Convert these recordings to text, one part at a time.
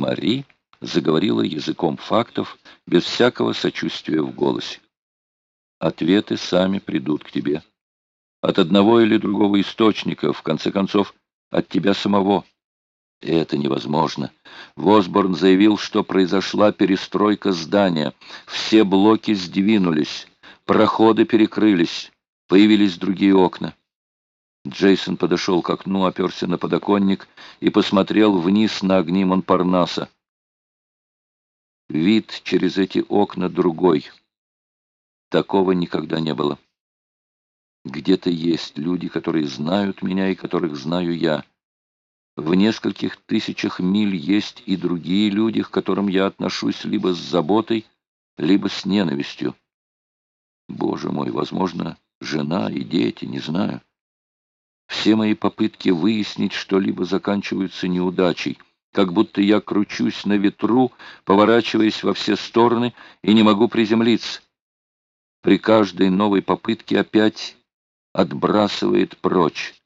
Мари заговорила языком фактов, без всякого сочувствия в голосе. Ответы сами придут к тебе. От одного или другого источника, в конце концов, от тебя самого. Это невозможно. Восборн заявил, что произошла перестройка здания. Все блоки сдвинулись, проходы перекрылись, появились другие окна. Джейсон подошел к окну, оперся на подоконник и посмотрел вниз на огни Монпарнаса. Вид через эти окна другой. Такого никогда не было. Где-то есть люди, которые знают меня и которых знаю я. В нескольких тысячах миль есть и другие люди, к которым я отношусь либо с заботой, либо с ненавистью. Боже мой, возможно, жена и дети, не знаю. Все мои попытки выяснить что-либо заканчиваются неудачей, как будто я кручусь на ветру, поворачиваясь во все стороны и не могу приземлиться. При каждой новой попытке опять отбрасывает прочь.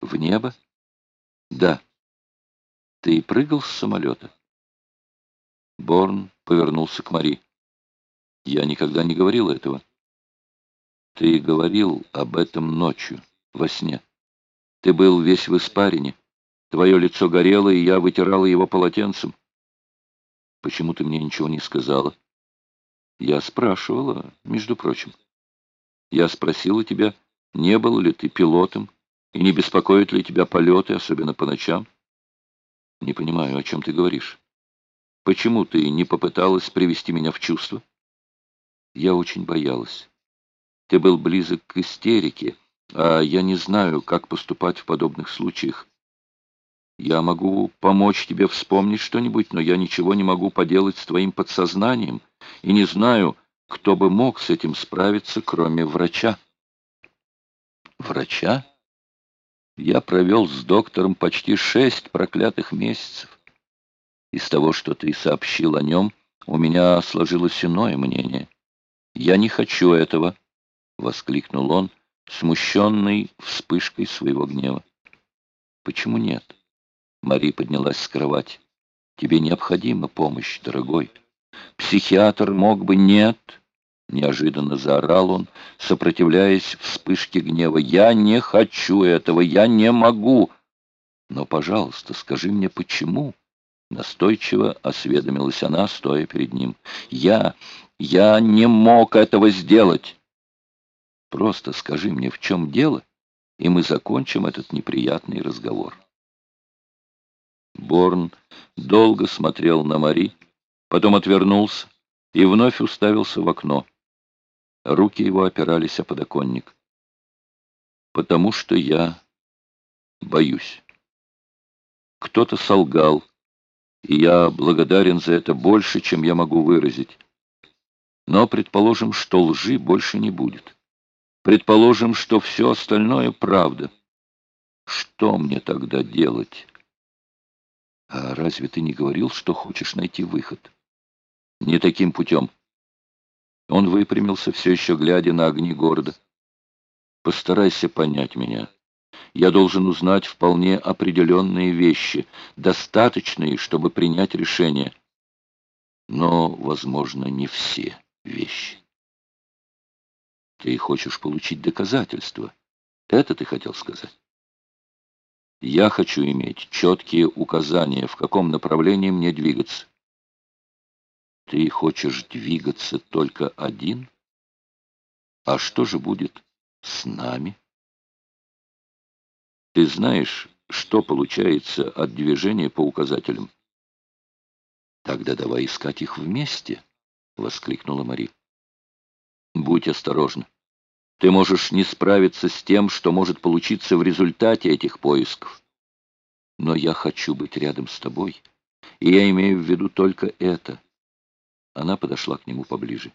В небо? Да. Ты прыгал с самолета? Борн повернулся к Мари. Я никогда не говорил этого. Ты говорил об этом ночью во сне. Ты был весь в испарине. Твое лицо горело, и я вытирала его полотенцем. Почему ты мне ничего не сказала? Я спрашивала, между прочим. Я спросила тебя, не был ли ты пилотом, и не беспокоят ли тебя полеты, особенно по ночам? Не понимаю, о чем ты говоришь. Почему ты не попыталась привести меня в чувство? Я очень боялась. Ты был близок к истерике, а я не знаю, как поступать в подобных случаях. Я могу помочь тебе вспомнить что-нибудь, но я ничего не могу поделать с твоим подсознанием и не знаю, кто бы мог с этим справиться, кроме врача. Врача? Я провел с доктором почти шесть проклятых месяцев. Из того, что ты сообщил о нем, у меня сложилось иное мнение. Я не хочу этого, — воскликнул он, — смущенный вспышкой своего гнева. «Почему нет?» Мари поднялась с кровати. «Тебе необходима помощь, дорогой. Психиатр мог бы...» «Нет!» Неожиданно заорал он, сопротивляясь вспышке гнева. «Я не хочу этого! Я не могу!» «Но, пожалуйста, скажи мне, почему?» Настойчиво осведомилась она, стоя перед ним. «Я... я не мог этого сделать!» Просто скажи мне, в чем дело, и мы закончим этот неприятный разговор. Борн долго смотрел на Мари, потом отвернулся и вновь уставился в окно. Руки его опирались о подоконник. «Потому что я боюсь. Кто-то солгал, и я благодарен за это больше, чем я могу выразить. Но предположим, что лжи больше не будет. Предположим, что все остальное правда. Что мне тогда делать? А разве ты не говорил, что хочешь найти выход? Не таким путем. Он выпрямился, все еще глядя на огни города. Постарайся понять меня. Я должен узнать вполне определенные вещи, достаточные, чтобы принять решение. Но, возможно, не все вещи. Ты хочешь получить доказательства. Это ты хотел сказать? Я хочу иметь четкие указания, в каком направлении мне двигаться. Ты хочешь двигаться только один? А что же будет с нами? Ты знаешь, что получается от движения по указателям? Тогда давай искать их вместе, — воскликнула Мари. Будь осторожна. Ты можешь не справиться с тем, что может получиться в результате этих поисков. Но я хочу быть рядом с тобой, и я имею в виду только это. Она подошла к нему поближе.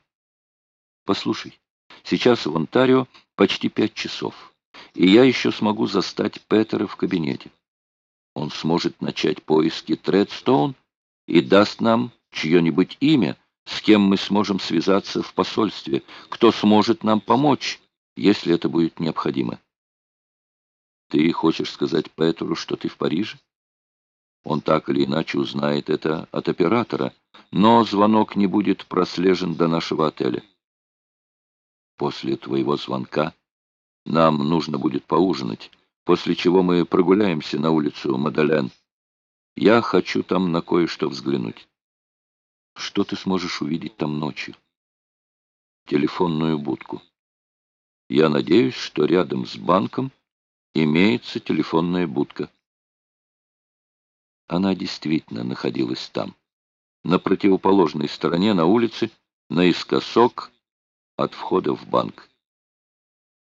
Послушай, сейчас в Онтарио почти пять часов, и я еще смогу застать Петера в кабинете. Он сможет начать поиски Тредстоун и даст нам чье-нибудь имя, с кем мы сможем связаться в посольстве, кто сможет нам помочь, если это будет необходимо. Ты хочешь сказать Петру, что ты в Париже? Он так или иначе узнает это от оператора, но звонок не будет прослежен до нашего отеля. После твоего звонка нам нужно будет поужинать, после чего мы прогуляемся на улицу Мадален. Я хочу там на кое-что взглянуть. Что ты сможешь увидеть там ночью? Телефонную будку. Я надеюсь, что рядом с банком имеется телефонная будка. Она действительно находилась там, на противоположной стороне на улице, наискосок от входа в банк.